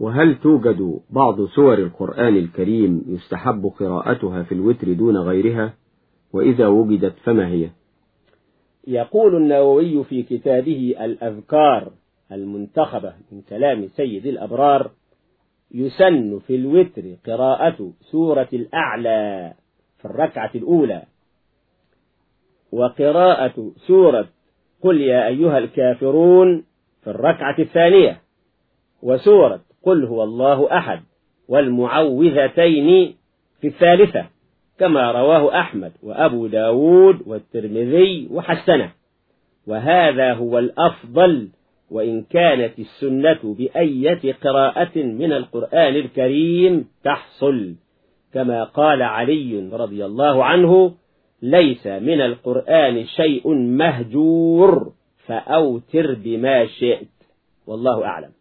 وهل توجد بعض سور القرآن الكريم يستحب قراءتها في الوتر دون غيرها؟ وإذا وجدت فما هي؟ يقول النووي في كتابه الأذكار المنتخبة من كلام سيد الأبرار يسن في الوتر قراءة سورة الأعلى في الركعة الأولى. وقراءة سورة قل يا أيها الكافرون في الركعة الثانية. وسورة قل هو الله أحد والمعوذتين في الثالثة كما رواه أحمد وأبو داود والترمذي وحسنه. وهذا هو الأفضل وإن كانت السنة بأية قراءة من القرآن الكريم تحصل. كما قال علي رضي الله عنه ليس من القرآن شيء مهجور فأوتر بما شئت. والله أعلم.